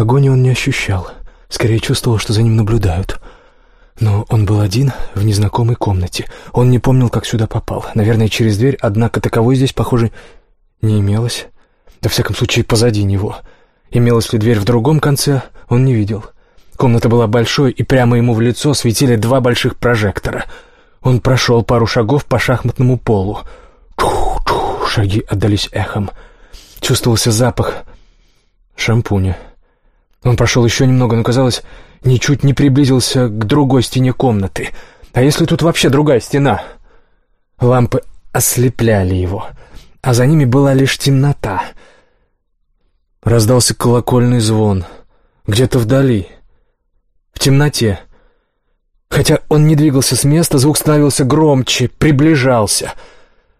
Погони он не ощущал, скорее чувствовал, что за ним наблюдают. Но он был один в незнакомой комнате. Он не помнил, как сюда попал. Наверное, через дверь, однако таковой здесь, похоже, не имелось. Во всяком случае, позади него. Имелась ли дверь в другом конце, он не видел. Комната была большой, и прямо ему в лицо светили два больших прожектора. Он прошел пару шагов по шахматному полу. Чух-чух, шаги отдались эхом. Чувствовался запах шампуня. Он прошел еще немного, но, казалось, ничуть не приблизился к другой стене комнаты. А если тут вообще другая стена? Лампы ослепляли его, а за ними была лишь темнота. Раздался колокольный звон. Где-то вдали. В темноте. Хотя он не двигался с места, звук становился громче, приближался.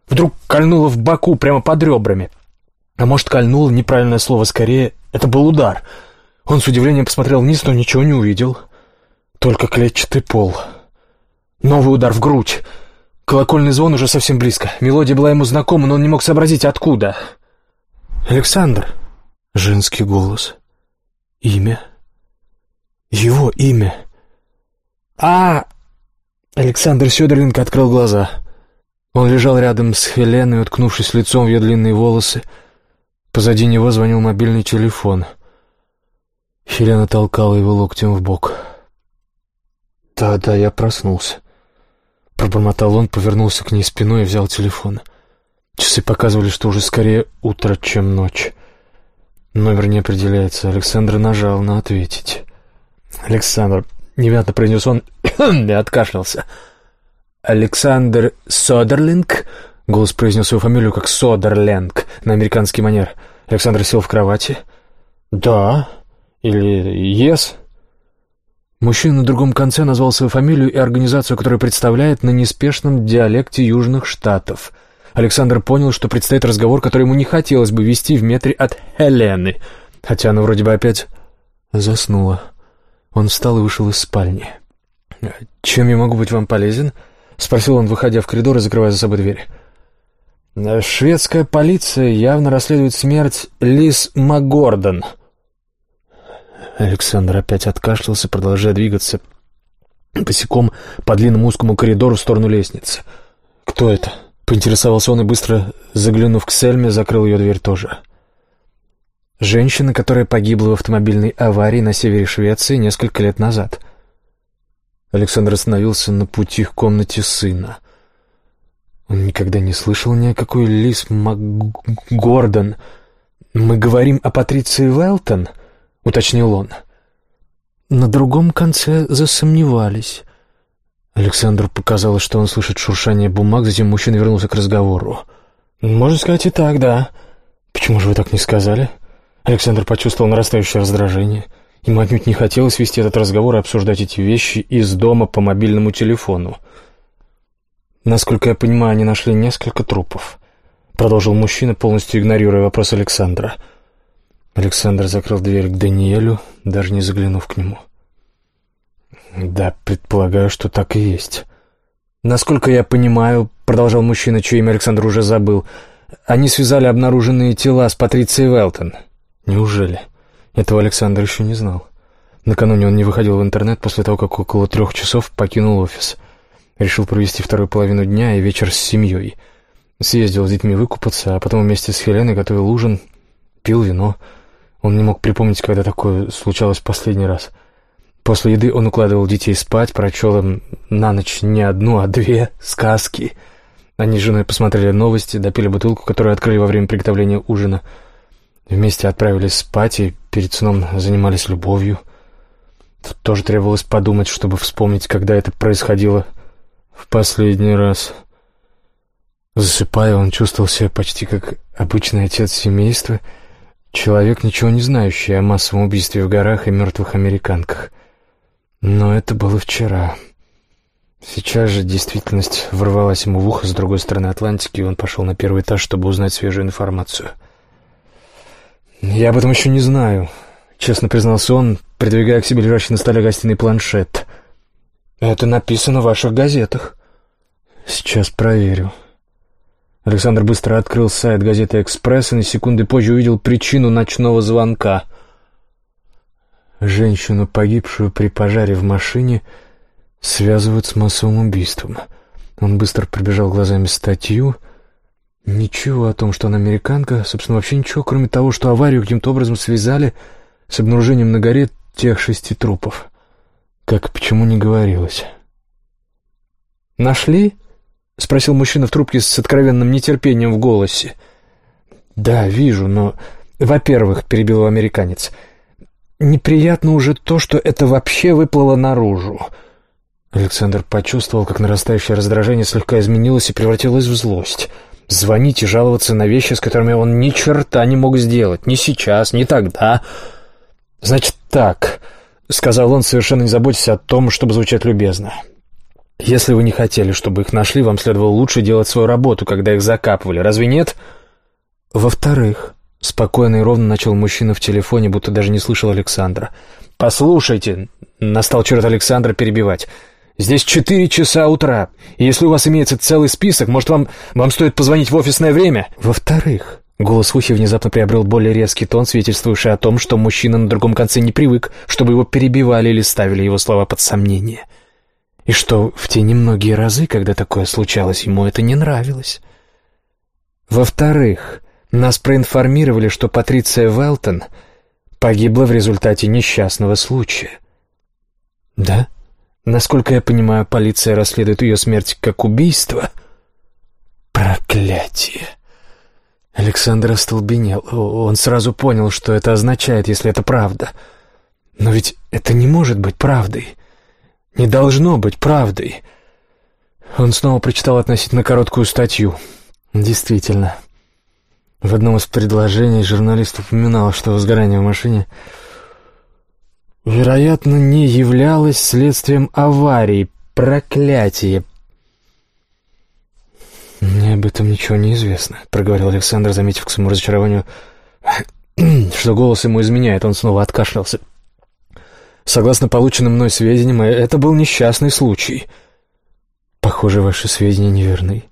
Вдруг кольнуло в боку, прямо под ребрами. А может, кольнуло, неправильное слово, скорее, это был удар — он с удивлением посмотрел вниз, но ничего не увидел. Только клетчатый пол. Новый удар в грудь. Колокольный звон уже совсем близко. Мелодия была ему знакома, но он не мог сообразить, откуда. «Александр!» Женский голос. Имя. Его имя. «А!» Александр Сёдорленко открыл глаза. Он лежал рядом с Хеленой, уткнувшись лицом в ее длинные волосы. Позади него звонил мобильный телефон — Хелена толкала его локтем в бок. «Да, да, я проснулся». Пробормотал он, повернулся к ней спиной и взял телефон. Часы показывали, что уже скорее утро, чем ночь. Номер не определяется. Александр нажал на «ответить». «Александр», — невятно произнес он и откашлялся. «Александр Содерлинг?» — голос произнес его фамилию как Содерленг на американский манер. Александр сел в кровати. «Да», или ЕС. Мужчина на другом конце назвал свою фамилию и организацию, которую представляет на неспешном диалекте Южных Штатов. Александр понял, что предстоит разговор, который ему не хотелось бы вести в метре от Хелены, хотя она вроде бы опять заснула. Он встал и вышел из спальни. «Чем я могу быть вам полезен?» — спросил он, выходя в коридор и закрывая за собой дверь. «Шведская полиция явно расследует смерть Лиз МакГордон», Александр опять откашлялся, продолжая двигаться босиком по длинному узкому коридору в сторону лестницы. «Кто это?» — поинтересовался он и, быстро заглянув к Сельме, закрыл ее дверь тоже. «Женщина, которая погибла в автомобильной аварии на севере Швеции несколько лет назад». Александр остановился на пути к комнате сына. Он никогда не слышал ни о какой Лиз МакГордон. «Мы говорим о Патриции Велтон?» — уточнил он. На другом конце засомневались. Александру показалось, что он слышит шуршание бумаг, затем мужчина вернулся к разговору. «Можно сказать и так, да. Почему же вы так не сказали?» Александр почувствовал нарастающее раздражение. Ему отнюдь не хотелось вести этот разговор и обсуждать эти вещи из дома по мобильному телефону. «Насколько я понимаю, они нашли несколько трупов», — продолжил мужчина, полностью игнорируя вопрос Александра. «Александр». Александр закрыл дверь к Даниэлю, даже не заглянув к нему. «Да, предполагаю, что так и есть». «Насколько я понимаю», — продолжал мужчина, чье имя Александр уже забыл, «они связали обнаруженные тела с Патрицией Велтон». «Неужели?» Этого Александр еще не знал. Накануне он не выходил в интернет после того, как около трех часов покинул офис. Решил провести вторую половину дня и вечер с семьей. Съездил с детьми выкупаться, а потом вместе с Хеленой готовил ужин, пил вино — он не мог припомнить, когда такое случалось последний раз. После еды он укладывал детей спать, прочел им на ночь не одну, а две сказки. Они с женой посмотрели новости, допили бутылку, которую открыли во время приготовления ужина. Вместе отправились спать и перед сном занимались любовью. Тут тоже требовалось подумать, чтобы вспомнить, когда это происходило в последний раз. Засыпая, он чувствовал себя почти как обычный отец семейства — Человек, ничего не знающий о массовом убийстве в горах и мертвых американках. Но это было вчера. Сейчас же действительность ворвалась ему в ухо с другой стороны Атлантики, и он пошел на первый этаж, чтобы узнать свежую информацию. «Я об этом еще не знаю», — честно признался он, придвигая к себе лежащий на столе гостиный планшет. «Это написано в ваших газетах». «Сейчас проверю». Александр быстро открыл сайт газеты «Экспресс» и на секунды позже увидел причину ночного звонка. Женщину, погибшую при пожаре в машине, связывают с массовым убийством. Он быстро пробежал глазами статью. Ничего о том, что она американка, собственно, вообще ничего, кроме того, что аварию каким-то образом связали с обнаружением на горе тех шести трупов. Как почему не говорилось. «Нашли?» — спросил мужчина в трубке с откровенным нетерпением в голосе. «Да, вижу, но...» «Во-первых, — перебил американец, — неприятно уже то, что это вообще выплыло наружу». Александр почувствовал, как нарастающее раздражение слегка изменилось и превратилось в злость. Звонить и жаловаться на вещи, с которыми он ни черта не мог сделать. Ни сейчас, ни тогда. «Значит так», — сказал он, совершенно не заботясь о том, чтобы звучать любезно. Если вы не хотели, чтобы их нашли, вам следовало лучше делать свою работу, когда их закапывали. Разве нет? Во-вторых, спокойно и ровно начал мужчина в телефоне, будто даже не слышал Александра. «Послушайте», — настал черед Александра перебивать, — «здесь четыре часа утра, и если у вас имеется целый список, может, вам, вам стоит позвонить в офисное время?» «Во-вторых», Голос Ухи внезапно приобрел более резкий тон, свидетельствующий о том, что мужчина на другом конце не привык, чтобы его перебивали или ставили его слова под сомнение и что в те немногие разы, когда такое случалось, ему это не нравилось. Во-вторых, нас проинформировали, что Патриция Велтон погибла в результате несчастного случая. Да? Насколько я понимаю, полиция расследует ее смерть как убийство. Проклятие! Александр остолбенел. Он сразу понял, что это означает, если это правда. Но ведь это не может быть правдой не должно быть правдой. Он снова прочитал относительно короткую статью. Действительно. В одном из предложений журналист упоминал, что возгорание в машине, вероятно, не являлось следствием аварии. Проклятие! «Мне об этом ничего не известно», — проговорил Александр, заметив к своему разочарованию, что голос ему изменяет. Он снова откашлялся. Согласно полученным мной сведениям, это был несчастный случай. Похоже, ваши сведения неверны.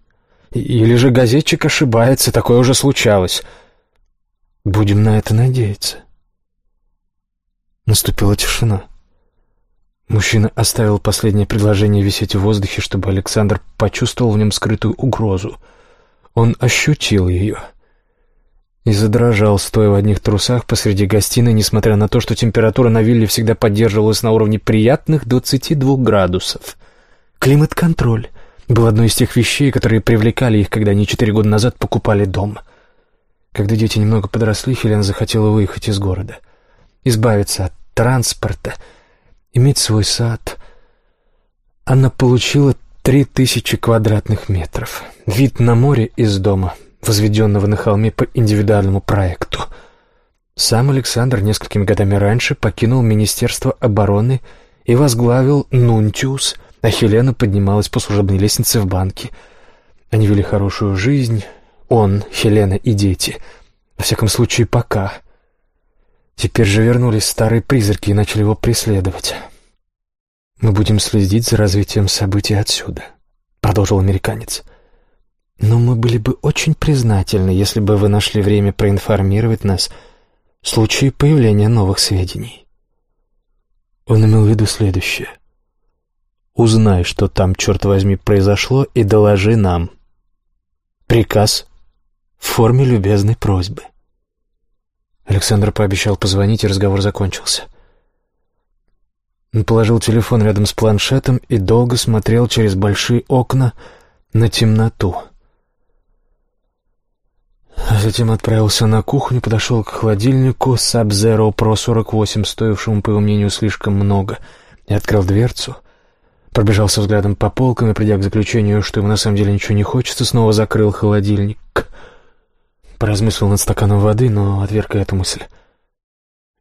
Или же газетчик ошибается, такое уже случалось. Будем на это надеяться. Наступила тишина. Мужчина оставил последнее предложение висеть в воздухе, чтобы Александр почувствовал в нем скрытую угрозу. Он ощутил ее — и задрожал, стоя в одних трусах посреди гостиной, несмотря на то, что температура на вилле всегда поддерживалась на уровне приятных 22 градусов. Климат-контроль был одной из тех вещей, которые привлекали их, когда они четыре года назад покупали дом. Когда дети немного подросли, Хелен захотела выехать из города, избавиться от транспорта, иметь свой сад. Она получила три тысячи квадратных метров, вид на море из дома — возведенного на холме по индивидуальному проекту. Сам Александр несколькими годами раньше покинул Министерство обороны и возглавил Нунтиус, а Хелена поднималась по служебной лестнице в банке. Они вели хорошую жизнь, он, Хелена и дети. Во всяком случае, пока. Теперь же вернулись старые призраки и начали его преследовать. «Мы будем следить за развитием событий отсюда», — продолжил американец. — но мы были бы очень признательны, если бы вы нашли время проинформировать нас в случае появления новых сведений. Он имел в виду следующее. Узнай, что там, черт возьми, произошло, и доложи нам. Приказ в форме любезной просьбы. Александр пообещал позвонить, и разговор закончился. Он положил телефон рядом с планшетом и долго смотрел через большие окна на темноту — затем отправился на кухню, подошел к холодильнику Sub-Zero Pro 48, стоившему, по его мнению, слишком много, и открыл дверцу. Пробежался взглядом по полкам и, придя к заключению, что ему на самом деле ничего не хочется, снова закрыл холодильник. Поразмыслил над стаканом воды, но отверг эту мысль.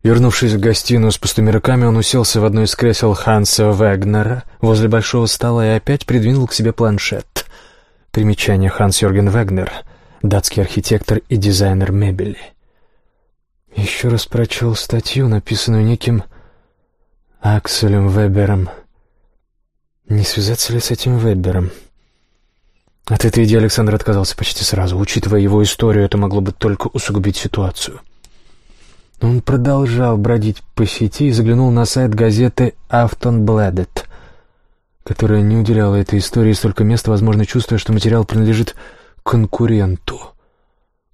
Вернувшись в гостиную с пустыми руками, он уселся в одно из кресел Ханса Вегнера возле большого стола и опять придвинул к себе планшет. Примечание Ханс Йорген Вегнер — датский архитектор и дизайнер мебели. Еще раз прочел статью, написанную неким Акселем Вебером. Не связаться ли с этим Вебером? От этой идеи Александр отказался почти сразу. Учитывая его историю, это могло бы только усугубить ситуацию. Он продолжал бродить по сети и заглянул на сайт газеты «Автонбледет», которая не уделяла этой истории столько места, возможно, чувствуя, что материал принадлежит конкуренту.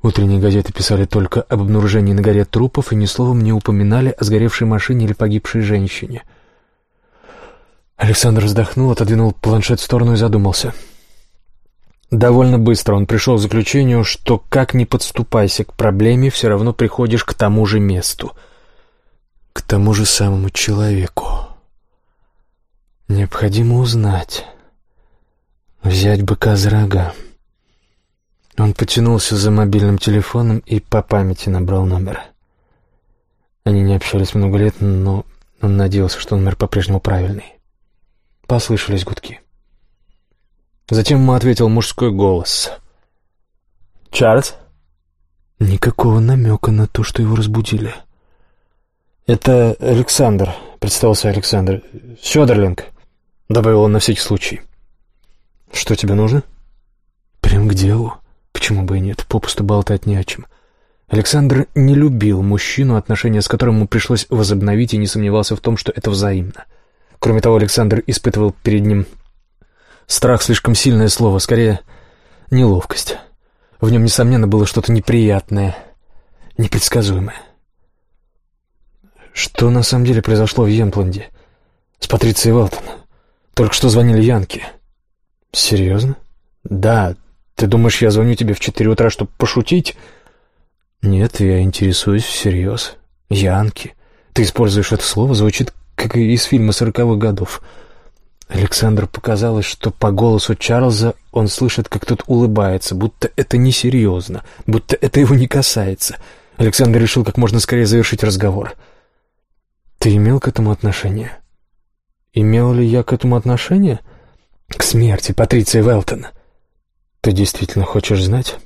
Утренние газеты писали только об обнаружении на горе трупов и ни словом не упоминали о сгоревшей машине или погибшей женщине. Александр вздохнул, отодвинул планшет в сторону и задумался. Довольно быстро он пришел к заключению, что как ни подступайся к проблеме, все равно приходишь к тому же месту, к тому же самому человеку. Необходимо узнать, взять быка за рога. Он потянулся за мобильным телефоном и по памяти набрал номер. Они не общались много лет, но он надеялся, что номер по-прежнему правильный. Послышались гудки. Затем ему ответил мужской голос. «Чарльз?» Никакого намека на то, что его разбудили. «Это Александр», — представился Александр. «Сёдерлинг», — добавил он на всякий случай. «Что тебе нужно?» «Прям к делу. Почему бы и нет? Попусту болтать не о чем». Александр не любил мужчину, отношения с которым ему пришлось возобновить, и не сомневался в том, что это взаимно. Кроме того, Александр испытывал перед ним страх слишком сильное слово, скорее неловкость. В нем, несомненно, было что-то неприятное, непредсказуемое. Что на самом деле произошло в Емпланде с Патрицией Велтон? Только что звонили Янки. Серьезно? Да. Ты думаешь, я звоню тебе в четыре утра, чтобы пошутить? Нет, я интересуюсь всерьез. Янки. Ты используешь это слово, звучит как из фильма сороковых годов. Александру показалось, что по голосу Чарльза он слышит, как тот улыбается, будто это несерьезно, будто это его не касается. Александр решил как можно скорее завершить разговор. «Ты имел к этому отношение?» «Имел ли я к этому отношение?» «К смерти Патриции Велтон». «Ты действительно хочешь знать?»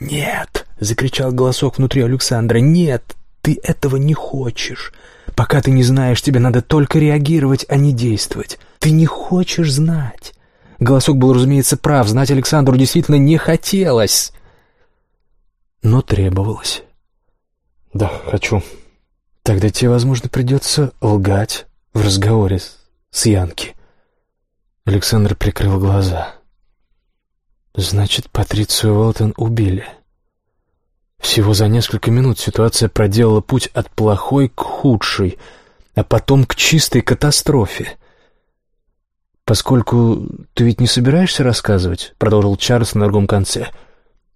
«Нет!» — закричал голосок внутри Александра. «Нет, ты этого не хочешь. Пока ты не знаешь, тебе надо только реагировать, а не действовать. Ты не хочешь знать. Голосок был, разумеется, прав. Знать Александру действительно не хотелось. Но требовалось. Да, хочу. Тогда тебе, возможно, придется лгать в разговоре с, Янки. Александр прикрыл глаза. Значит, Патрицию Уолтон убили. — всего за несколько минут ситуация проделала путь от плохой к худшей, а потом к чистой катастрофе. «Поскольку ты ведь не собираешься рассказывать», — продолжил Чарльз на другом конце.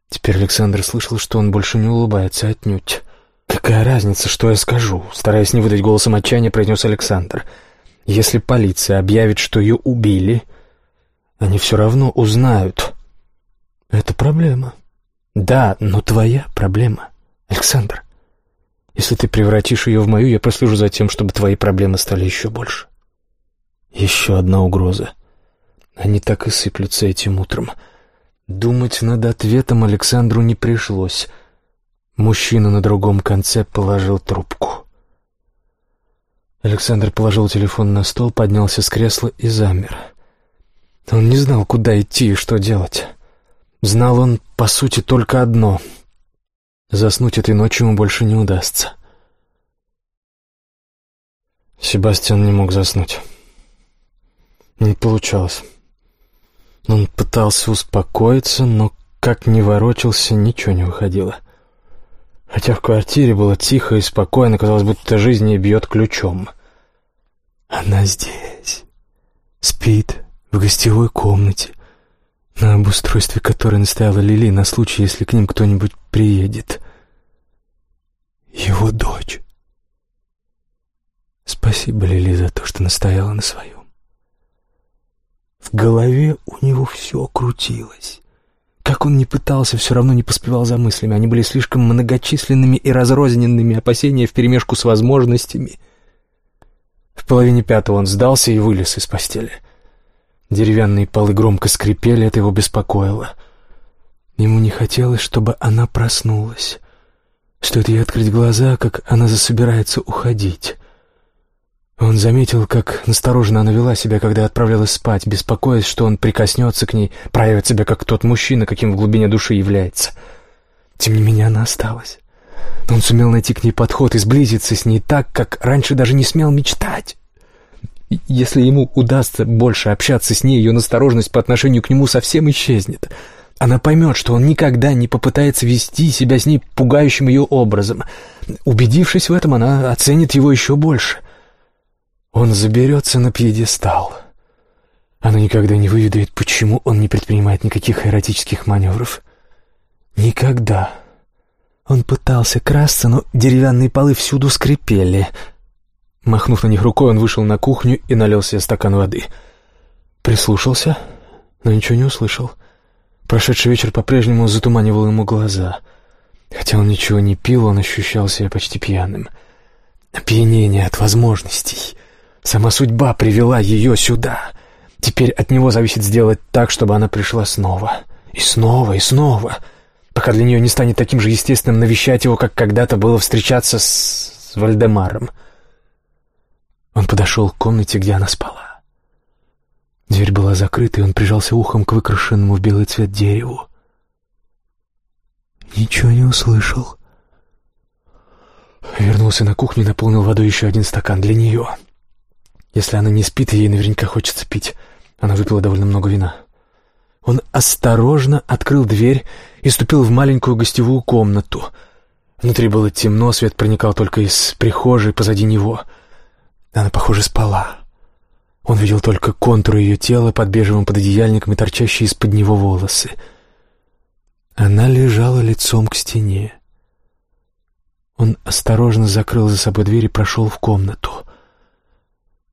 Теперь Александр слышал, что он больше не улыбается отнюдь. «Какая разница, что я скажу?» — стараясь не выдать голосом отчаяния, произнес Александр. «Если полиция объявит, что ее убили, они все равно узнают. Это проблема». Да, но твоя проблема, Александр. Если ты превратишь ее в мою, я прослежу за тем, чтобы твои проблемы стали еще больше. Еще одна угроза. Они так и сыплются этим утром. Думать над ответом Александру не пришлось. Мужчина на другом конце положил трубку. Александр положил телефон на стол, поднялся с кресла и замер. Он не знал, куда идти и что делать. Знал он, по сути, только одно. Заснуть этой ночью ему больше не удастся. Себастьян не мог заснуть. Не получалось. Он пытался успокоиться, но как ни ворочался, ничего не выходило. Хотя в квартире было тихо и спокойно, казалось, будто жизнь не бьет ключом. Она здесь, спит в гостевой комнате, на обустройстве которой настояла Лили на случай, если к ним кто-нибудь приедет. Его дочь. Спасибо, Лили, за то, что настояла на своем. В голове у него все крутилось. Как он не пытался, все равно не поспевал за мыслями. Они были слишком многочисленными и разрозненными, опасения вперемешку с возможностями. В половине пятого он сдался и вылез из постели. Деревянные полы громко скрипели, это его беспокоило. Ему не хотелось, чтобы она проснулась. Стоит ей открыть глаза, как она засобирается уходить. Он заметил, как настороженно она вела себя, когда отправлялась спать, беспокоясь, что он прикоснется к ней, проявит себя как тот мужчина, каким в глубине души является. Тем не менее она осталась. Он сумел найти к ней подход и сблизиться с ней так, как раньше даже не смел мечтать. Если ему удастся больше общаться с ней, ее настороженность по отношению к нему совсем исчезнет. Она поймет, что он никогда не попытается вести себя с ней пугающим ее образом. Убедившись в этом, она оценит его еще больше. Он заберется на пьедестал. Она никогда не выведает, почему он не предпринимает никаких эротических маневров. Никогда. Он пытался красться, но деревянные полы всюду скрипели. Махнув на них рукой, он вышел на кухню и налил себе стакан воды. Прислушался, но ничего не услышал. Прошедший вечер по-прежнему затуманивал ему глаза. Хотя он ничего не пил, он ощущал себя почти пьяным. Опьянение от возможностей. Сама судьба привела ее сюда. Теперь от него зависит сделать так, чтобы она пришла снова. И снова, и снова. — пока для нее не станет таким же естественным навещать его, как когда-то было встречаться с, с Вальдемаром. Он подошел к комнате, где она спала. Дверь была закрыта, и он прижался ухом к выкрашенному в белый цвет дереву. Ничего не услышал. Вернулся на кухню и наполнил водой еще один стакан для нее. Если она не спит, ей наверняка хочется пить. Она выпила довольно много вина. Он осторожно открыл дверь и ступил в маленькую гостевую комнату. Внутри было темно, свет проникал только из прихожей позади него. Она, похоже, спала. Он видел только контуры ее тела под бежевым пододеяльником и торчащие из-под него волосы. Она лежала лицом к стене. Он осторожно закрыл за собой дверь и прошел в комнату.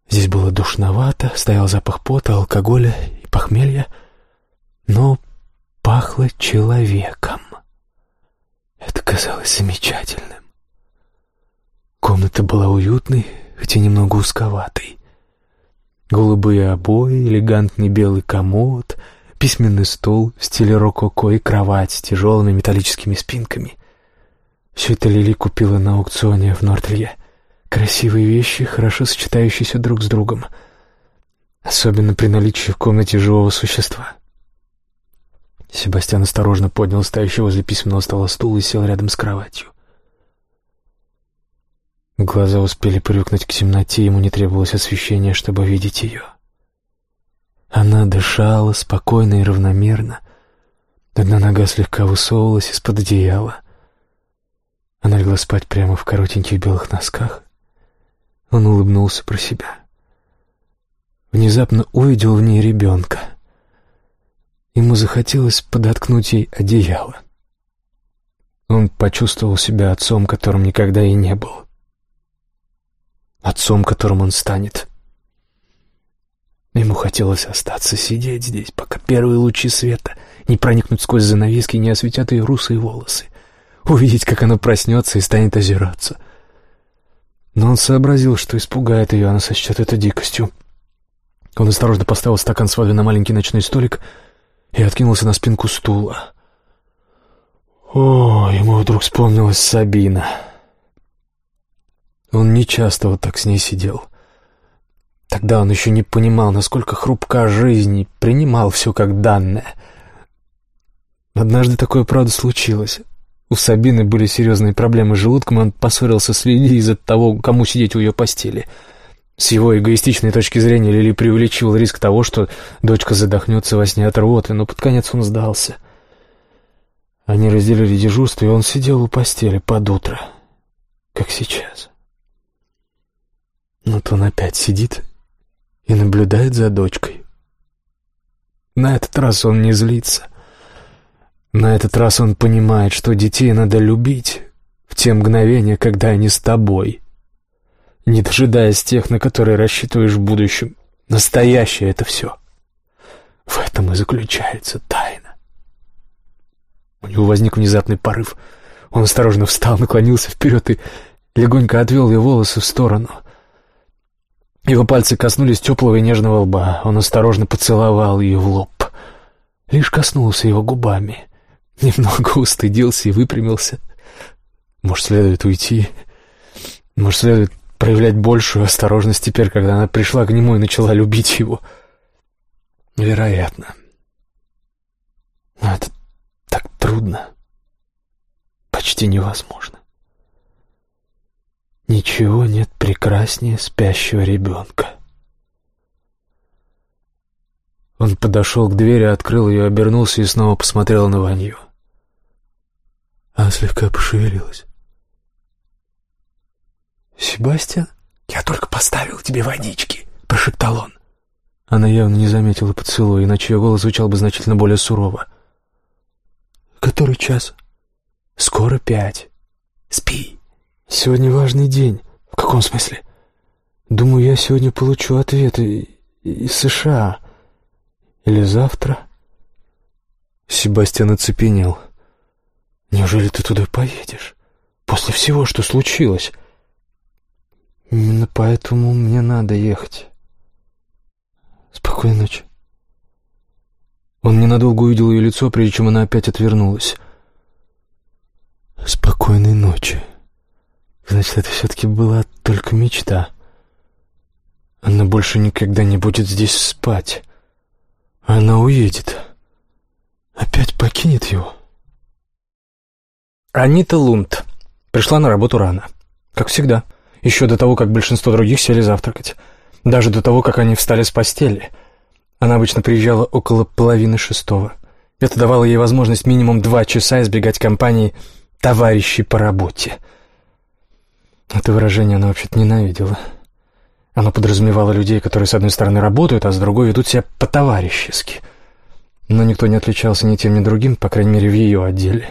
Здесь было душновато, стоял запах пота, алкоголя и похмелья — но пахло человеком. Это казалось замечательным. Комната была уютной, хотя немного узковатой. Голубые обои, элегантный белый комод, письменный стол в стиле рококо и кровать с тяжелыми металлическими спинками. Все это Лили купила на аукционе в Нордвилле. Красивые вещи, хорошо сочетающиеся друг с другом. Особенно при наличии в комнате живого существа. Себастьян осторожно поднял стоящий возле письменного стола стул и сел рядом с кроватью. Глаза успели привыкнуть к темноте, ему не требовалось освещения, чтобы видеть ее. Она дышала спокойно и равномерно. Одна нога слегка высовывалась из-под одеяла. Она легла спать прямо в коротеньких белых носках. Он улыбнулся про себя. Внезапно увидел в ней ребенка — Ему захотелось подоткнуть ей одеяло. Он почувствовал себя отцом, которым никогда и не был. Отцом, которым он станет. Ему хотелось остаться сидеть здесь, пока первые лучи света не проникнут сквозь занавески не осветят ее русые волосы. Увидеть, как она проснется и станет озираться. Но он сообразил, что испугает ее, она сочтет это дикостью. Он осторожно поставил стакан с водой на маленький ночной столик — и откинулся на спинку стула. О, ему вдруг вспомнилась Сабина. Он нечасто вот так с ней сидел. Тогда он еще не понимал, насколько хрупка жизнь, и принимал все как данное. Однажды такое, правда, случилось. У Сабины были серьезные проблемы с желудком, и он поссорился с Лили из-за того, кому сидеть у ее постели — с его эгоистичной точки зрения Лили преувеличивал риск того, что дочка задохнется во сне от рвоты, но под конец он сдался. Они разделили дежурство, и он сидел у постели под утро, как сейчас. Вот он опять сидит и наблюдает за дочкой. На этот раз он не злится. На этот раз он понимает, что детей надо любить в те мгновения, когда они с тобой — не дожидаясь тех, на которые рассчитываешь в будущем. Настоящее это все. В этом и заключается тайна. У него возник внезапный порыв. Он осторожно встал, наклонился вперед и легонько отвел ее волосы в сторону. Его пальцы коснулись теплого и нежного лба. Он осторожно поцеловал ее в лоб. Лишь коснулся его губами. Немного устыдился и выпрямился. Может, следует уйти? Может, следует проявлять большую осторожность теперь, когда она пришла к нему и начала любить его. Вероятно. Но это так трудно. Почти невозможно. Ничего нет прекраснее спящего ребенка. Он подошел к двери, открыл ее, обернулся и снова посмотрел на Ванью. Она слегка пошевелилась. «Себастьян, я только поставил тебе водички», — прошептал он. Она явно не заметила поцелуя, иначе ее голос звучал бы значительно более сурово. «Который час?» «Скоро пять. Спи. Сегодня важный день. В каком смысле?» «Думаю, я сегодня получу ответы из США. Или завтра?» Себастьян оцепенел. «Неужели ты туда поедешь? После всего, что случилось?» «Именно поэтому мне надо ехать. Спокойной ночи». Он ненадолго увидел ее лицо, прежде чем она опять отвернулась. «Спокойной ночи». Значит, это все-таки была только мечта. Она больше никогда не будет здесь спать. Она уедет. Опять покинет его. Анита Лунд пришла на работу рано. Как всегда. Еще до того, как большинство других сели завтракать. Даже до того, как они встали с постели. Она обычно приезжала около половины шестого. Это давало ей возможность минимум два часа избегать компании «товарищи по работе». Это выражение она вообще-то ненавидела. Оно подразумевало людей, которые с одной стороны работают, а с другой ведут себя по-товарищески. Но никто не отличался ни тем, ни другим, по крайней мере, в ее отделе.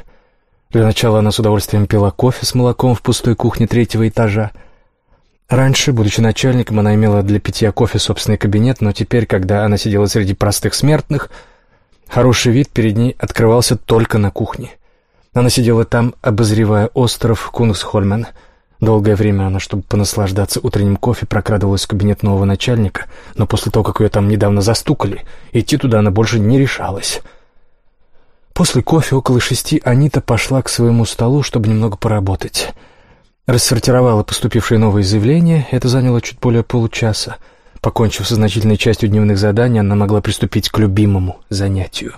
Для начала она с удовольствием пила кофе с молоком в пустой кухне третьего этажа. Раньше, будучи начальником, она имела для питья кофе собственный кабинет, но теперь, когда она сидела среди простых смертных, хороший вид перед ней открывался только на кухне. Она сидела там, обозревая остров Кунгсхольмен — Долгое время она, чтобы понаслаждаться утренним кофе, прокрадывалась в кабинет нового начальника, но после того, как ее там недавно застукали, идти туда она больше не решалась. После кофе около шести Анита пошла к своему столу, чтобы немного поработать. Рассортировала поступившие новые заявления, это заняло чуть более получаса. Покончив со значительной частью дневных заданий, она могла приступить к любимому занятию.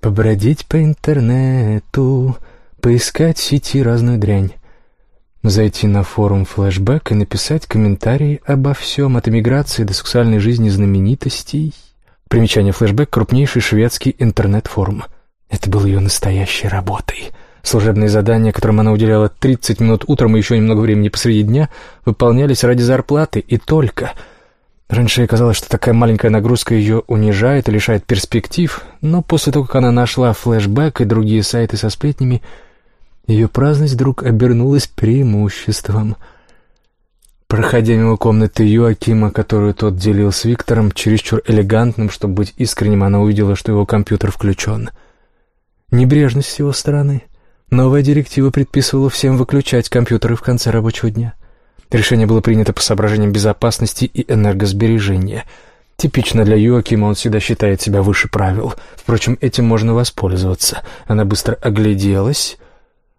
Побродить по интернету, поискать в сети разную дрянь зайти на форум «Флэшбэк» и написать комментарии обо всем, от эмиграции до сексуальной жизни знаменитостей. Примечание «Флэшбэк» — крупнейший шведский интернет-форум. Это было ее настоящей работой. Служебные задания, которым она уделяла 30 минут утром и еще немного времени посреди дня, выполнялись ради зарплаты и только. Раньше ей казалось, что такая маленькая нагрузка ее унижает и лишает перспектив, но после того, как она нашла флэшбэк и другие сайты со сплетнями, ее праздность вдруг обернулась преимуществом. Проходя мимо комнаты Юакима, которую тот делил с Виктором, чересчур элегантным, чтобы быть искренним, она увидела, что его компьютер включен. Небрежность с его стороны. Новая директива предписывала всем выключать компьютеры в конце рабочего дня. Решение было принято по соображениям безопасности и энергосбережения. Типично для Юакима он всегда считает себя выше правил. Впрочем, этим можно воспользоваться. Она быстро огляделась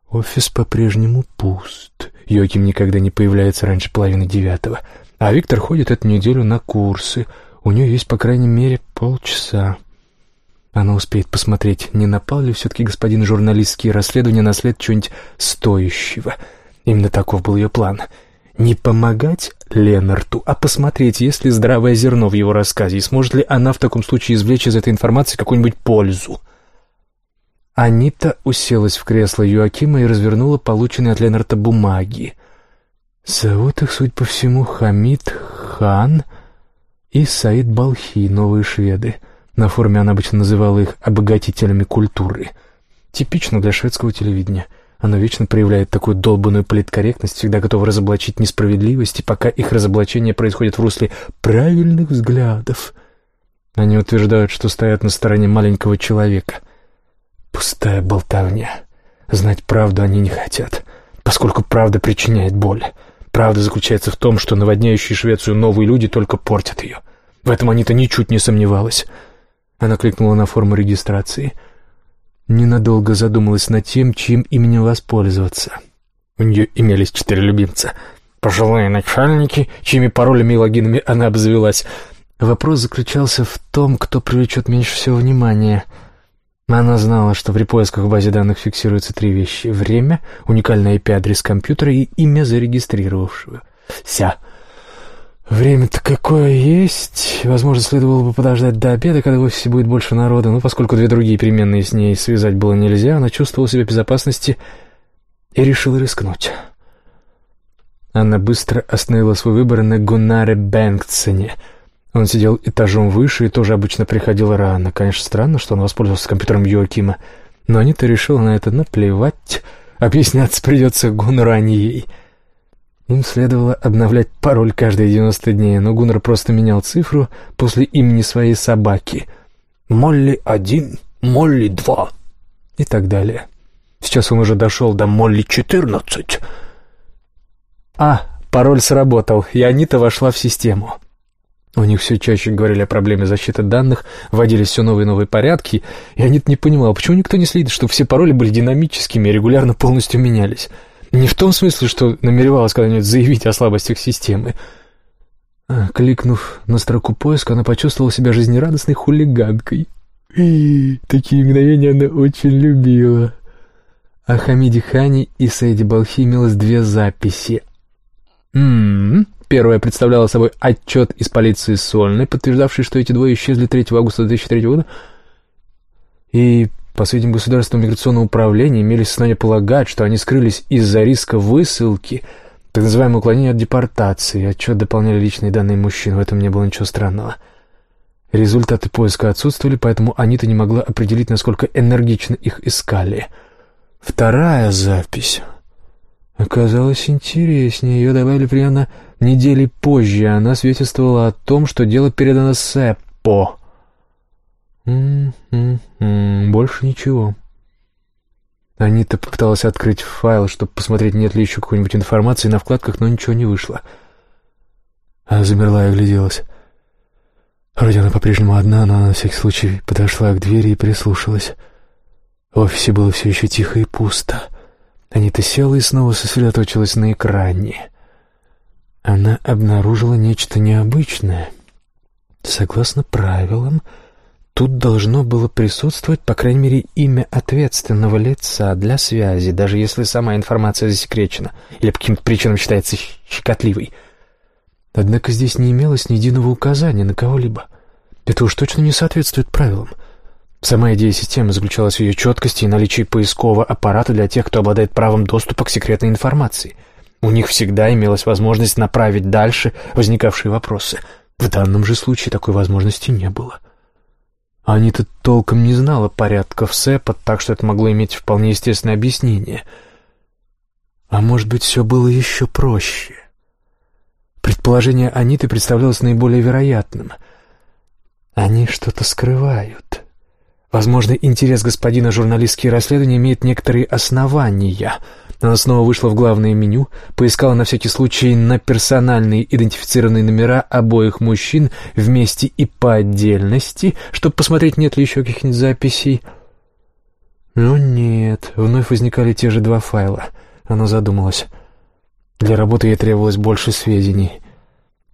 Офис по-прежнему пуст. Йоким никогда не появляется раньше половины девятого. А Виктор ходит эту неделю на курсы. У нее есть, по крайней мере, полчаса. Она успеет посмотреть, не напал ли все-таки господин журналистские расследования на след чего-нибудь стоящего. Именно таков был ее план. Не помогать Ленарту, а посмотреть, есть ли здравое зерно в его рассказе, и сможет ли она в таком случае извлечь из этой информации какую-нибудь пользу. Анита уселась в кресло Юакима и развернула полученные от Ленарта бумаги. Зовут их, судя по всему, Хамид Хан и Саид Балхи, новые шведы. На форуме она обычно называла их обогатителями культуры. Типично для шведского телевидения. Оно вечно проявляет такую долбанную политкорректность, всегда готово разоблачить несправедливости, пока их разоблачение происходит в русле правильных взглядов. Они утверждают, что стоят на стороне маленького человека — Пустая болтовня. Знать правду они не хотят, поскольку правда причиняет боль. Правда заключается в том, что наводняющие Швецию новые люди только портят ее. В этом Анита ничуть не сомневалась. Она кликнула на форму регистрации. Ненадолго задумалась над тем, чьим именем воспользоваться. У нее имелись четыре любимца. Пожилые начальники, чьими паролями и логинами она обзавелась. Вопрос заключался в том, кто привлечет меньше всего внимания — Она знала, что при поисках в базе данных фиксируются три вещи. Время, уникальный IP-адрес компьютера и имя зарегистрировавшего. Ся. Время-то какое есть. Возможно, следовало бы подождать до обеда, когда в офисе будет больше народа, но поскольку две другие переменные с ней связать было нельзя, она чувствовала себя в безопасности и решила рискнуть. Она быстро остановила свой выбор на Гунаре Бэнксоне — он сидел этажом выше и тоже обычно приходил рано. Конечно, странно, что он воспользовался компьютером Йоакима, но Анита решила на это наплевать. Объясняться придется Гуннеру, а не ей. Им следовало обновлять пароль каждые 90 дней, но Гуннер просто менял цифру после имени своей собаки. «Молли-1», «Молли-2» и так далее. Сейчас он уже дошел до «Молли-14». А, пароль сработал, и Анита вошла в систему. У них все чаще говорили о проблеме защиты данных, вводились все новые и новые порядки, и Анит не понимал, почему никто не следит, чтобы все пароли были динамическими и регулярно полностью менялись. Не в том смысле, что намеревалась когда-нибудь заявить о слабостях системы. А, кликнув на строку поиска, она почувствовала себя жизнерадостной хулиганкой. И такие мгновения она очень любила. О Хамиде Хани и Сейде Балхи имелось две записи. «М-м-м», Первая представляла собой отчет из полиции Сольной, подтверждавший, что эти двое исчезли 3 августа 2003 года. И, по сведениям Государственного миграционного управления, имелись основания полагать, что они скрылись из-за риска высылки, так называемое уклонение от депортации. Отчет дополняли личные данные мужчин, в этом не было ничего странного. Результаты поиска отсутствовали, поэтому Анита не могла определить, насколько энергично их искали. Вторая запись оказалась интереснее. Ее добавили примерно недели позже. Она свидетельствовала о том, что дело передано Сеппо. М-м-м, больше ничего. Анита попыталась открыть файл, чтобы посмотреть, нет ли еще какой-нибудь информации на вкладках, но ничего не вышло. Она замерла и огляделась. Вроде она по-прежнему одна, но на всякий случай подошла к двери и прислушалась. В офисе было все еще тихо и пусто. Анита села и снова сосредоточилась на экране. Она обнаружила нечто необычное. Согласно правилам, тут должно было присутствовать, по крайней мере, имя ответственного лица для связи, даже если сама информация засекречена или по каким-то причинам считается щекотливой. Однако здесь не имелось ни единого указания на кого-либо. Это уж точно не соответствует правилам — Сама идея системы заключалась в ее четкости и наличии поискового аппарата для тех, кто обладает правом доступа к секретной информации. У них всегда имелась возможность направить дальше возникавшие вопросы. В данном же случае такой возможности не было. Анита толком не знала порядков СЭПа, так что это могло иметь вполне естественное объяснение. А может быть, все было еще проще? Предположение Аниты представлялось наиболее вероятным. Они что-то скрывают. Возможно, интерес господина журналистские расследования имеет некоторые основания. Она снова вышла в главное меню, поискала на всякий случай на персональные идентифицированные номера обоих мужчин вместе и по отдельности, чтобы посмотреть, нет ли еще каких-нибудь записей. Но нет, вновь возникали те же два файла. Она задумалась. Для работы ей требовалось больше сведений.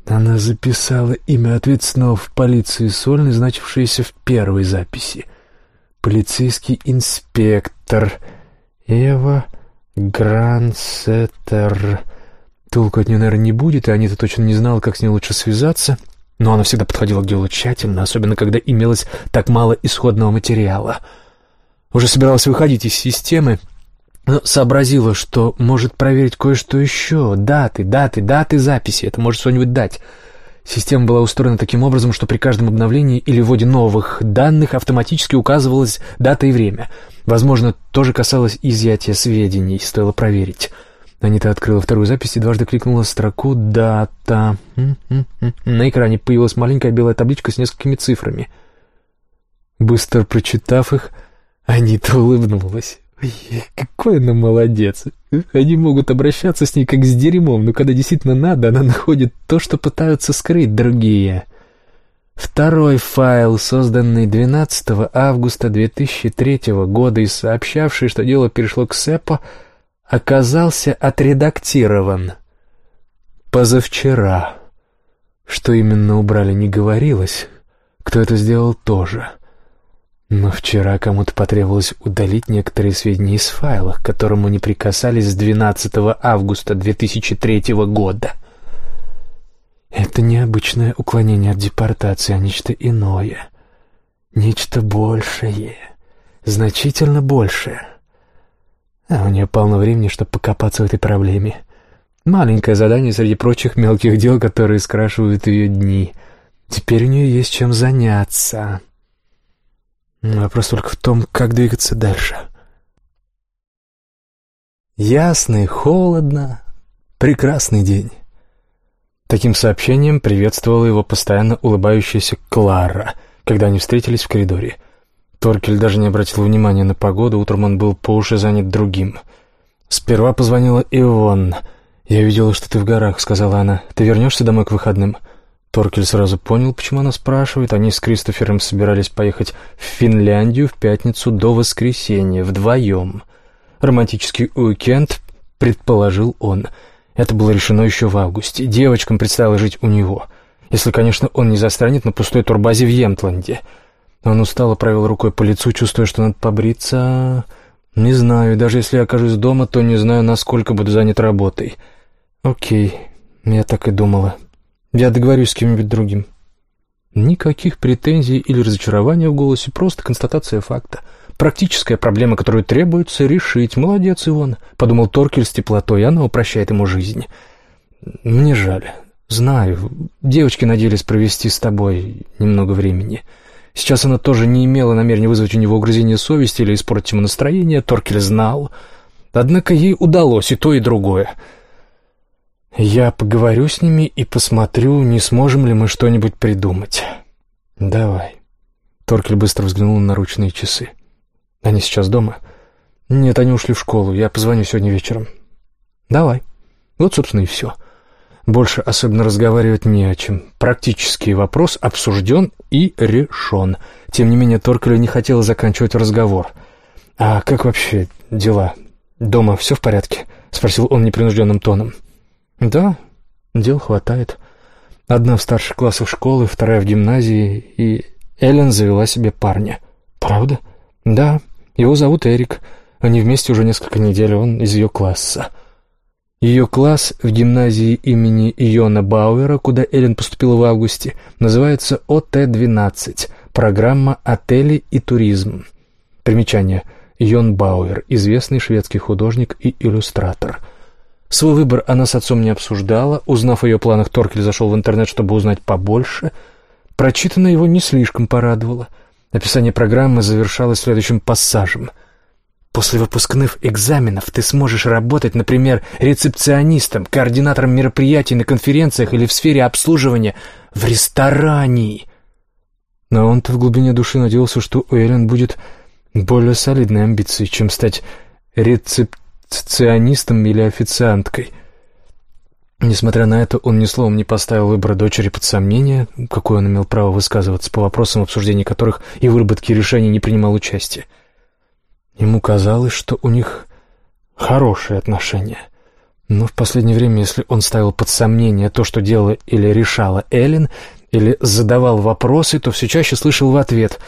Она записала имя ответственного в полиции Сольной, значившееся в первой записи полицейский инспектор Эва Грансеттер. Толку от нее, наверное, не будет, и Анита точно не знала, как с ней лучше связаться, но она всегда подходила к делу тщательно, особенно когда имелось так мало исходного материала. Уже собиралась выходить из системы, но сообразила, что может проверить кое-что еще. Даты, даты, даты записи. Это может что-нибудь дать. Система была устроена таким образом, что при каждом обновлении или вводе новых данных автоматически указывалась дата и время. Возможно, тоже касалось изъятия сведений, стоило проверить. Анита открыла вторую запись и дважды кликнула строку «Дата». На экране появилась маленькая белая табличка с несколькими цифрами. Быстро прочитав их, Анита улыбнулась. Какой она молодец. Они могут обращаться с ней как с дерьмом, но когда действительно надо, она находит то, что пытаются скрыть другие. Второй файл, созданный 12 августа 2003 года и сообщавший, что дело перешло к СЭПО, оказался отредактирован. Позавчера. Что именно убрали, не говорилось. Кто это сделал, тоже. Но вчера кому-то потребовалось удалить некоторые сведения из файла, к которому не прикасались с 12 августа 2003 года. Это необычное уклонение от депортации, а нечто иное. Нечто большее. Значительно большее. А у нее полно времени, чтобы покопаться в этой проблеме. Маленькое задание среди прочих мелких дел, которые скрашивают ее дни. Теперь у нее есть чем заняться. Вопрос только в том, как двигаться дальше. Ясный, холодно, прекрасный день. Таким сообщением приветствовала его постоянно улыбающаяся Клара, когда они встретились в коридоре. Торкель даже не обратил внимания на погоду, утром он был по уши занят другим. Сперва позвонила Ивон. «Я видела, что ты в горах», — сказала она. «Ты вернешься домой к выходным?» Торкель сразу понял, почему она спрашивает. Они с Кристофером собирались поехать в Финляндию в пятницу до воскресенья, вдвоем. Романтический уикенд, предположил он. Это было решено еще в августе. Девочкам предстояло жить у него. Если, конечно, он не застрянет на пустой турбазе в Емтланде. Он устало провел рукой по лицу, чувствуя, что надо побриться. Не знаю, даже если я окажусь дома, то не знаю, насколько буду занят работой. Окей, я так и думала. Я договорюсь с кем-нибудь другим. Никаких претензий или разочарования в голосе, просто констатация факта. Практическая проблема, которую требуется решить. Молодец, Ивон, подумал Торкель с теплотой, она упрощает ему жизнь. Мне жаль. Знаю, девочки надеялись провести с тобой немного времени. Сейчас она тоже не имела намерения вызвать у него угрызение совести или испортить ему настроение, Торкель знал. Однако ей удалось и то, и другое — я поговорю с ними и посмотрю, не сможем ли мы что-нибудь придумать. Давай. Торкель быстро взглянул на наручные часы. Они сейчас дома? Нет, они ушли в школу. Я позвоню сегодня вечером. Давай. Вот, собственно, и все. Больше особенно разговаривать не о чем. Практический вопрос обсужден и решен. Тем не менее, Торкелю не хотелось заканчивать разговор. «А как вообще дела? Дома все в порядке?» — спросил он непринужденным тоном. Да, дел хватает. Одна в старших классах школы, вторая в гимназии, и Эллен завела себе парня. Правда? Да, его зовут Эрик. Они вместе уже несколько недель, он из ее класса. Ее класс в гимназии имени Иона Бауэра, куда Эллен поступила в августе, называется ОТ-12, программа «Отели и туризм». Примечание. Йон Бауэр, известный шведский художник и иллюстратор – Свой выбор она с отцом не обсуждала. Узнав о ее планах, Торкель зашел в интернет, чтобы узнать побольше. Прочитанное его не слишком порадовало. Описание программы завершалось следующим пассажем. «После выпускных экзаменов ты сможешь работать, например, рецепционистом, координатором мероприятий на конференциях или в сфере обслуживания в ресторане». Но он-то в глубине души надеялся, что у Эллен будет более солидные амбиции, чем стать рецепционистом ционистом или официанткой. Несмотря на это, он ни словом не поставил выбор дочери под сомнение, какой он имел право высказываться по вопросам, в обсуждении которых и выработке решений не принимал участия. Ему казалось, что у них хорошие отношения. Но в последнее время, если он ставил под сомнение то, что делала или решала Эллен, или задавал вопросы, то все чаще слышал в ответ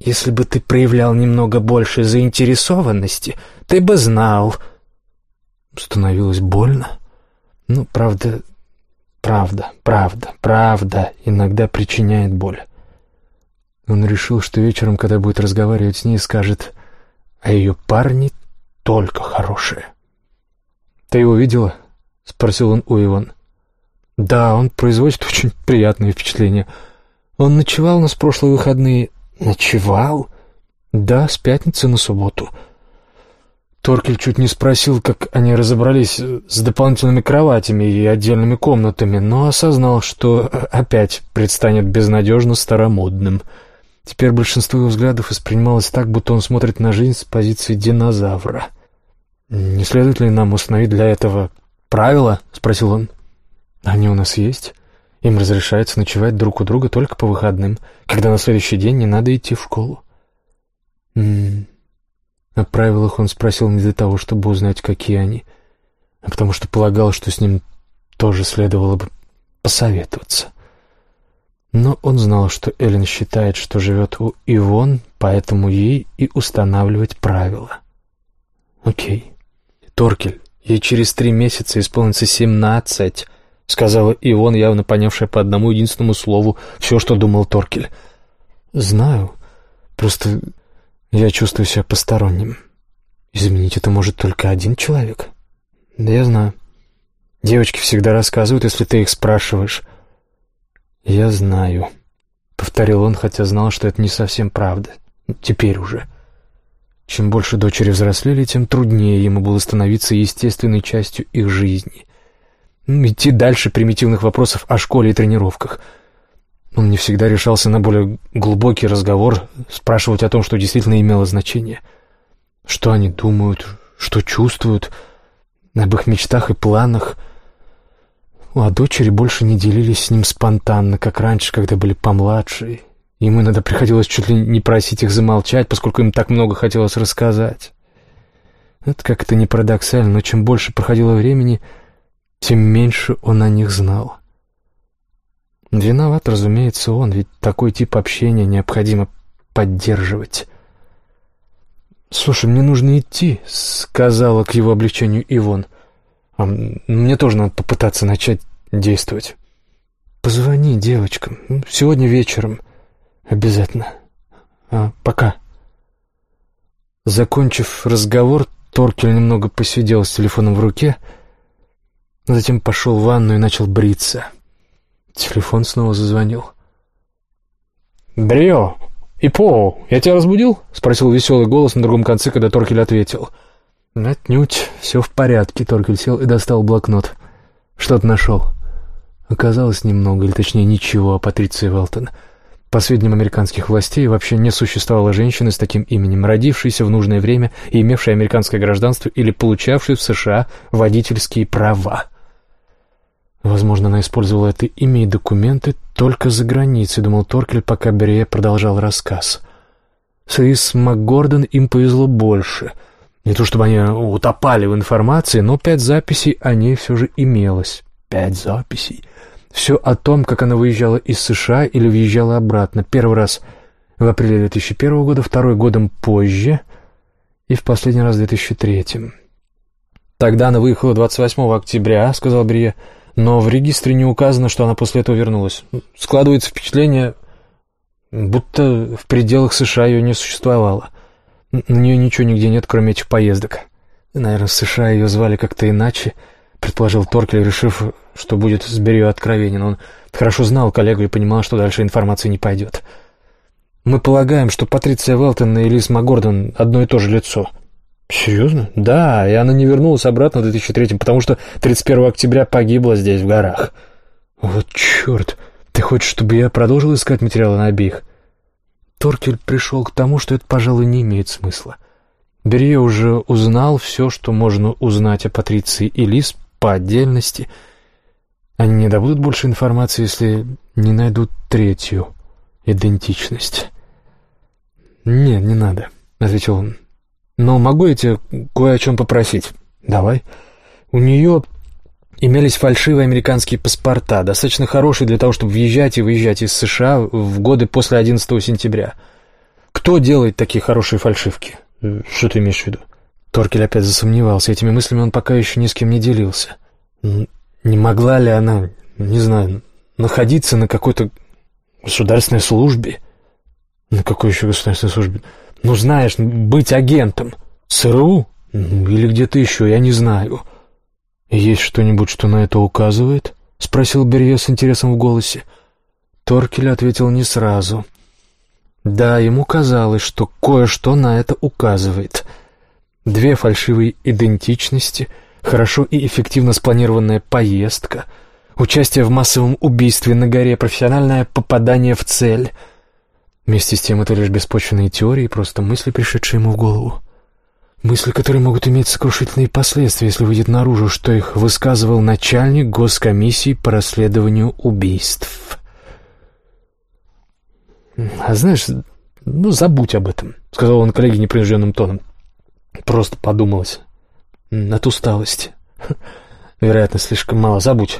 «Если бы ты проявлял немного больше заинтересованности, ты бы знал». Становилось больно. Ну, правда, правда, правда, правда иногда причиняет боль. Он решил, что вечером, когда будет разговаривать с ней, скажет, а ее парни только хорошие. «Ты его видела?» — спросил он у Иван. «Да, он производит очень приятные впечатления. Он ночевал у нас прошлые выходные». «Ночевал?» «Да, с пятницы на субботу». Торкель чуть не спросил, как они разобрались с дополнительными кроватями и отдельными комнатами, но осознал, что опять предстанет безнадежно старомодным. Теперь большинство его взглядов воспринималось так, будто он смотрит на жизнь с позиции динозавра. «Не следует ли нам установить для этого правила?» — спросил он. «Они у нас есть. Им разрешается ночевать друг у друга только по выходным, когда на следующий день не надо идти в школу». «М -м, о правилах он спросил не для того, чтобы узнать, какие они, а потому что полагал, что с ним тоже следовало бы посоветоваться. Но он знал, что Эллен считает, что живет у Ивон поэтому ей и устанавливать правила. Окей. Торкель, ей через три месяца исполнится семнадцать, сказала Ивон, явно понявшая по одному единственному слову все, что думал Торкель. Знаю, просто я чувствую себя посторонним. Изменить это может только один человек. Да я знаю. Девочки всегда рассказывают, если ты их спрашиваешь. Я знаю, повторил он, хотя знал, что это не совсем правда. Теперь уже. Чем больше дочери взрослели, тем труднее ему было становиться естественной частью их жизни. Идти дальше примитивных вопросов о школе и тренировках. Он не всегда решался на более глубокий разговор, спрашивать о том, что действительно имело значение. Что они думают, что чувствуют, об их мечтах и планах. А дочери больше не делились с ним спонтанно, как раньше, когда были помладше, Ему иногда приходилось чуть ли не просить их замолчать, поскольку им так много хотелось рассказать. Это как-то не парадоксально, но чем больше проходило времени, тем меньше он о них знал. Виноват, разумеется, он, ведь такой тип общения необходимо поддерживать. «Слушай, мне нужно идти», — сказала к его облегчению Ивон. «А мне тоже надо попытаться начать действовать». «Позвони девочкам. Сегодня вечером». «Обязательно. А, пока». Закончив разговор, Торкель немного посидел с телефоном в руке, затем пошел в ванну и начал бриться. Телефон снова зазвонил. «Брио! И Пол, я тебя разбудил?» — спросил веселый голос на другом конце, когда Торкель ответил. «Отнюдь, все в порядке», — Торкель сел и достал блокнот. «Что ты нашел?» Оказалось немного, или точнее ничего о Патриции Велтон. По сведениям американских властей, вообще не существовало женщины с таким именем, родившейся в нужное время и имевшей американское гражданство или получавшей в США водительские права. Возможно, она использовала это имя и документы только за границей, думал Торкель, пока Берье продолжал рассказ. С Рис МакГордон им повезло больше. Не то чтобы они утопали в информации, но пять записей о ней все же имелось. Пять записей. Все о том, как она выезжала из США или въезжала обратно. Первый раз в апреле 2001 года, второй годом позже и в последний раз в 2003. «Тогда она выехала 28 октября», — сказал Брие, «но в регистре не указано, что она после этого вернулась. Складывается впечатление, будто в пределах США ее не существовало. На нее ничего нигде нет, кроме этих поездок. Наверное, в США ее звали как-то иначе» предположил Торкель, решив, что будет с Берио откровенен. Он хорошо знал коллегу и понимал, что дальше информации не пойдет. «Мы полагаем, что Патриция Велтон и Элис Макгордон одно и то же лицо». «Серьезно?» «Да, и она не вернулась обратно в 2003 потому что 31 октября погибла здесь, в горах». «Вот черт! Ты хочешь, чтобы я продолжил искать материалы на обеих?» Торкель пришел к тому, что это, пожалуй, не имеет смысла. Берье уже узнал все, что можно узнать о Патриции и Лис по отдельности. Они не добудут больше информации, если не найдут третью идентичность. «Нет, не надо», — ответил он. «Но могу я тебя кое о чем попросить?» «Давай». «У нее имелись фальшивые американские паспорта, достаточно хорошие для того, чтобы въезжать и выезжать из США в годы после 11 сентября. Кто делает такие хорошие фальшивки?» «Что ты имеешь в виду?» Торкель опять засомневался. Этими мыслями он пока еще ни с кем не делился. Не могла ли она, не знаю, находиться на какой-то государственной службе? На какой еще государственной службе? Ну, знаешь, быть агентом. ЦРУ? Ну, или где-то еще, я не знаю. Есть что-нибудь, что на это указывает? Спросил Берье с интересом в голосе. Торкель ответил не сразу. Да, ему казалось, что кое-что на это указывает — Две фальшивые идентичности, хорошо и эффективно спланированная поездка, участие в массовом убийстве на горе, профессиональное попадание в цель. Вместе с тем это лишь беспочвенные теории, просто мысли, пришедшие ему в голову. Мысли, которые могут иметь сокрушительные последствия, если выйдет наружу, что их высказывал начальник госкомиссии по расследованию убийств. «А знаешь, ну, забудь об этом», — сказал он коллеге непринужденным тоном. Просто подумалось. От усталости. Вероятно, слишком мало. Забудь.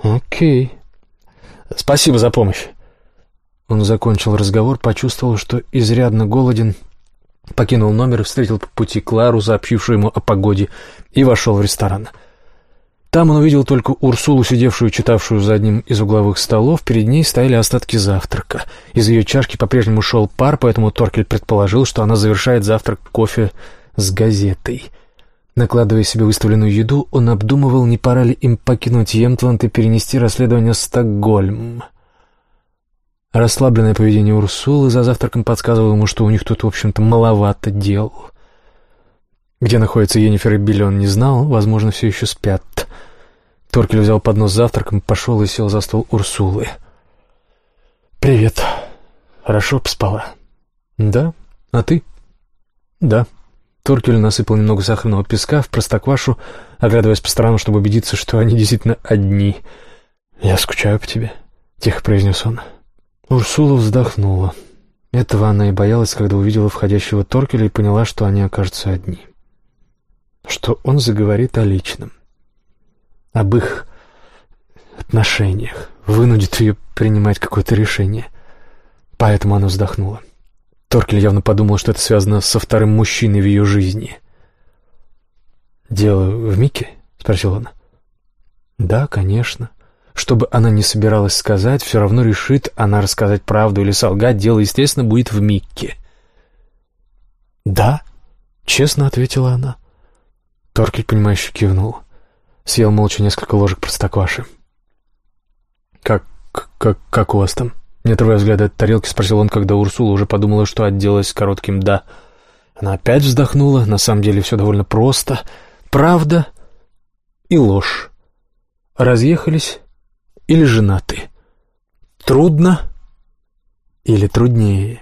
Окей. Спасибо за помощь. Он закончил разговор, почувствовал, что изрядно голоден, покинул номер, встретил по пути Клару, сообщившую ему о погоде, и вошел в ресторан. Там он увидел только Урсулу, сидевшую, читавшую за одним из угловых столов. Перед ней стояли остатки завтрака. Из ее чашки по-прежнему шел пар, поэтому Торкель предположил, что она завершает завтрак кофе с газетой. Накладывая себе выставленную еду, он обдумывал, не пора ли им покинуть Емтланд и перенести расследование в Стокгольм. Расслабленное поведение Урсулы за завтраком подсказывало ему, что у них тут, в общем-то, маловато дел. Где находится Енифер и Билли, он не знал, возможно, все еще спят. Торкель взял поднос с завтраком, пошел и сел за стол Урсулы. «Привет. Хорошо поспала?» «Да. А ты?» «Да». Торкель насыпал немного сахарного песка в простоквашу, оглядываясь по сторонам, чтобы убедиться, что они действительно одни. «Я скучаю по тебе», — тихо произнес он. Урсула вздохнула. Этого она и боялась, когда увидела входящего Торкеля и поняла, что они окажутся одни. Что он заговорит о личном, об их отношениях, вынудит ее принимать какое-то решение. Поэтому она вздохнула. Торкель явно подумал, что это связано со вторым мужчиной в ее жизни. «Дело в Мике?» — спросил он. «Да, конечно. Что бы она ни собиралась сказать, все равно решит она рассказать правду или солгать, дело, естественно, будет в Микке». «Да», — честно ответила она. Торкель, понимающе кивнул. Съел молча несколько ложек простокваши. «Как... как... как у вас там?» Не отрывая взгляда от тарелки, спросил он, когда Урсула уже подумала, что отделалась коротким «да». Она опять вздохнула. На самом деле все довольно просто. Правда и ложь. Разъехались или женаты. Трудно или труднее.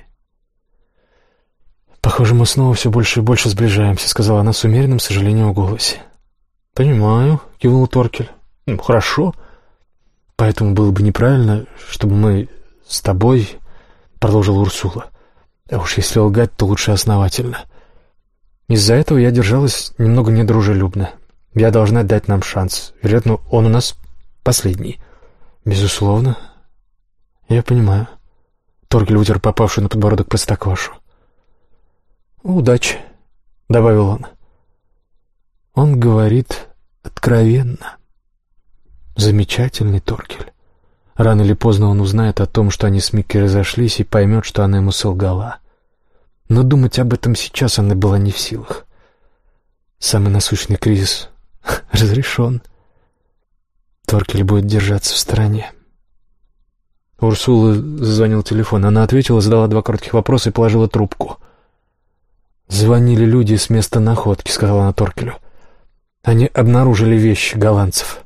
«Похоже, мы снова все больше и больше сближаемся», — сказала она с умеренным сожалением в голосе. «Понимаю», — кивнул Торкель. «Ну, хорошо. Поэтому было бы неправильно, чтобы мы с тобой...» — продолжила Урсула. «А уж если лгать, то лучше основательно. Из-за этого я держалась немного недружелюбно. Я должна дать нам шанс. Вероятно, он у нас последний». «Безусловно. Я понимаю». Торгель утер попавшую на подбородок простоквашу. «Удачи», — добавил он. Он говорит откровенно. Замечательный Торкель. Рано или поздно он узнает о том, что они с Микки разошлись, и поймет, что она ему солгала. Но думать об этом сейчас она была не в силах. Самый насущный кризис разрешен. Торкель будет держаться в стороне. Урсула зазвонил телефон. Она ответила, задала два коротких вопроса и положила трубку. «Звонили люди с места находки», — сказала она Торкелю. Они обнаружили вещи голландцев.